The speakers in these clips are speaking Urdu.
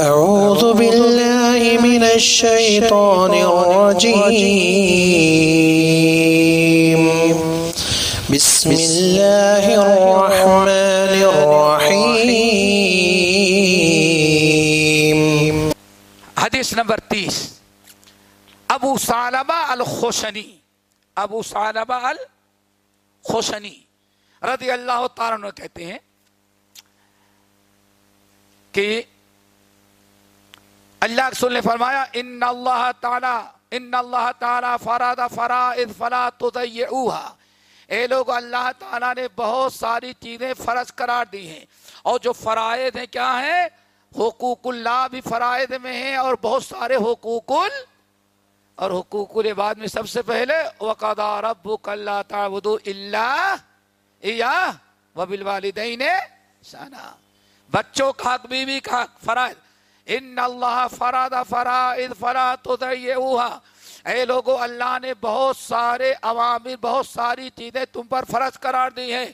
أعوذ بالله من الشيطان الرجيم. بسم الله الرحمن الرحيم. حدیث نمبر تیس. ابو سالبہ الخوشنی ابو سالبہ الخوشنی رضی اللہ تعالیٰ عنہ کہتے ہیں کہ اللہ رسول نے فرمایا، ان اللہ تعالی، ان اللہ تعالی فراد فرائض فلا تضيعوها اے لوگ، اللہ تعالیٰ نے بہت ساری چیزیں فرض قرار دی ہیں۔ اور جو فرائض ہیں کیا ہیں؟ حقوق اللہ بھی فرائض میں ہیں اور بہت سارے حقوق ال۔ اور حقوق العباد میں سب سے پہلے، وقضى ربك الا تعبدوا الا اياه وبالوالدين احسانا بچوں کا حق، بیوی بی کا حق، فرائض۔ ان اللہ فراد فرائض فلا تضيعوها اے لوگو، اللہ نے بہت سارے عوامل، بہت ساری چیزیں تم پر فرض قرار دی ہیں۔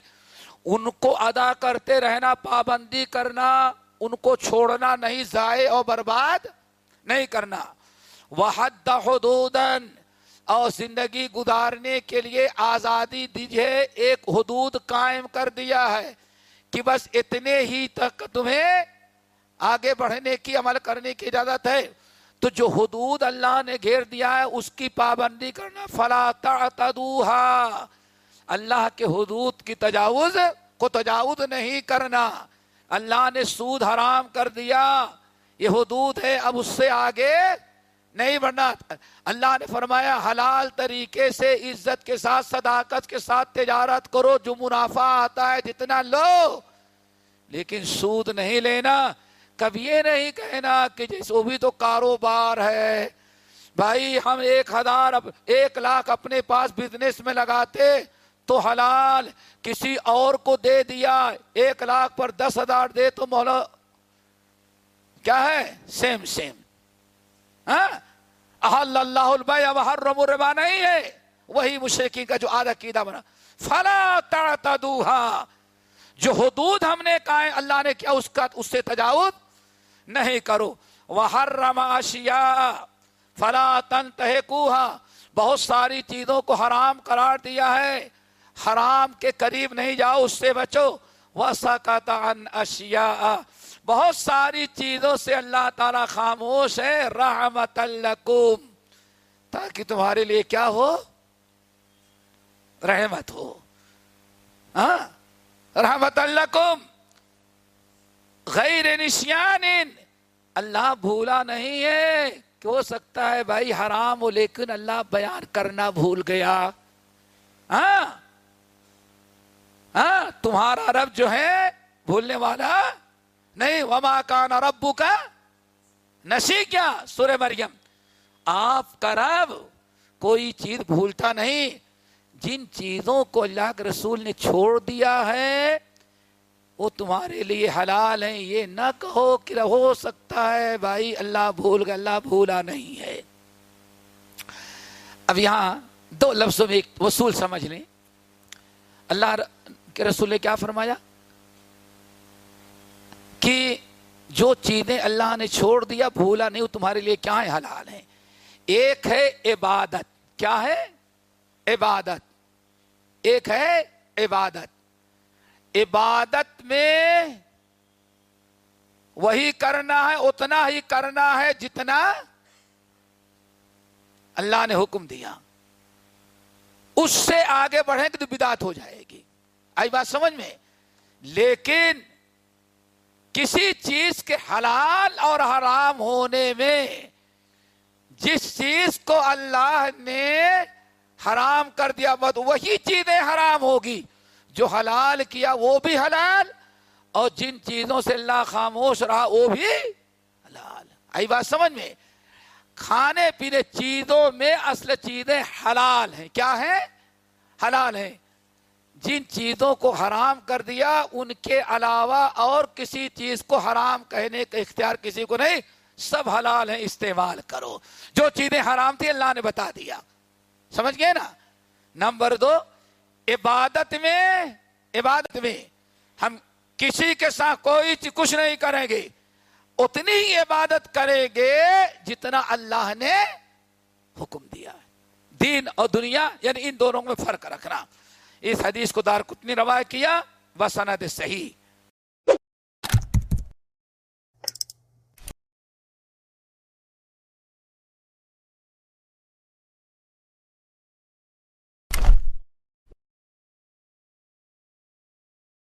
ان کو ادا کرتے رہنا، پابندی کرنا، ان کو چھوڑنا نہیں، ضائع اور برباد نہیں کرنا۔ وحد حدودن اور زندگی گزارنے کے لیے آزادی دیجیے ایک حدود قائم کر دیا ہے کہ بس اتنے ہی تک تمہیں آگے بڑھنے کی، عمل کرنے کی اجازت ہے۔ تو جو حدود اللہ نے گھیر دیا ہے، اس کی پابندی کرنا۔ فلا تعتدوها اللہ کے حدود کی تجاوز کو تجاوز نہیں کرنا۔ اللہ نے سود حرام کر دیا۔ یہ حدود ہے، اب اس سے آگے نہیں بڑھنا۔ اللہ نے فرمایا، حلال طریقے سے، عزت کے ساتھ، صداقت کے ساتھ تجارت کرو۔ جو منافع آتا ہے، جتنا لو۔ لیکن سود نہیں لینا۔ کبھی یہ نہیں کہنا کہ جیسے وہ بھی تو کاروبار ہے۔ بھائی ہم ایک ہزار ایک لاکھ اپنے پاس بزنس میں لگاتے تو حلال کسی اور کو دے دیا، ایک لاکھ پر دس ہزار دے تو مولا کیا ہے؟ سیم سیم ہاں؟ احل اللہ البیع وحرم الربا نہیں ہے۔ وہی مشرقین کا جو آدھا قیدہ بنا۔ فلا تعتدوها۔ جو حدود ہم نے کہا اللہ نے کیا اس کا، اس سے تجاوز؟ نہیں کرو۔ وحرم اشیاء فلا تنتهكوها بہت ساری چیزوں کو حرام قرار دیا ہے۔ حرام کے قریب نہیں جاؤ، اس سے بچو۔ وسکت عن اشیاء بہت ساری چیزوں سے اللہ تعالی خاموش ہے۔ رحمت لکم تاکہ تمہارے لیے کیا ہو؟ رحمت ہو۔ ہاں؟ رحمت لکم غیر نشیان اللہ بھولا نہیں ہے۔ کہ ہو سکتا ہے بھائی حرام ہو، لیکن اللہ بیان کرنا بھول گیا۔ ہاں؟ ہاں؟ تمہارا رب جو ہے بھولنے والا نہیں۔ وما کان ربو کا نشی کیا؟ سورہ مریم۔ آپ کا رب کوئی چیز بھولتا نہیں۔ جن چیزوں کو اللہ کے رسول نے چھوڑ دیا ہے وہ تمہارے لیے حلال ہیں، یہ نہ کہو کہ ہو سکتا ہے، بھائی اللہ بھول گیا اللہ بھولا نہیں ہے۔ اب یہاں دو لفظوں میں ایک وصول سمجھ لیں۔ اللہ کے رسول نے کیا فرمایا؟ کہ جو چیزیں اللہ نے چھوڑ دیا، بھولا نہیں، وہ تمہارے لیے کیا ہے حلال ہیں۔ ایک ہے عبادت۔ کیا ہے؟ عبادت۔ ایک ہے عبادت۔ عبادت میں وہی کرنا ہے، اتنا ہی کرنا ہے جتنا اللہ نے حکم دیا۔ اس سے آگے بڑھیں گے تو بدات ہو جائے گی۔ آئی بات سمجھ میں؟ لیکن کسی چیز کے حلال اور حرام ہونے میں جس چیز کو اللہ نے حرام کر دیا مت وہی چیزیں حرام ہوگی۔ جو حلال کیا وہ بھی حلال اور جن چیزوں سے اللہ خاموش رہا وہ بھی حلال۔ آئی بات سمجھ میں؟ کھانے پینے چیزوں میں اصل چیزیں حلال ہیں۔ کیا ہیں؟ حلال ہیں۔ جن چیزوں کو حرام کر دیا ان کے علاوہ اور کسی چیز کو حرام کہنے کا اختیار کسی کو نہیں۔ سب حلال ہیں، استعمال کرو۔ جو چیزیں حرام تھی اللہ نے بتا دیا۔ سمجھ گئے نا؟ نمبر دو عبادت میں عبادت میں ہم کسی کے ساتھ کوئی کچھ نہیں کریں گے۔ اتنی ہی عبادت کریں گے جتنا اللہ نے حکم دیا دین اور دنیا یعنی ان دونوں میں فرق رکھنا۔ اس حدیث کو دار کتنی روایت کیا وہ صحیح۔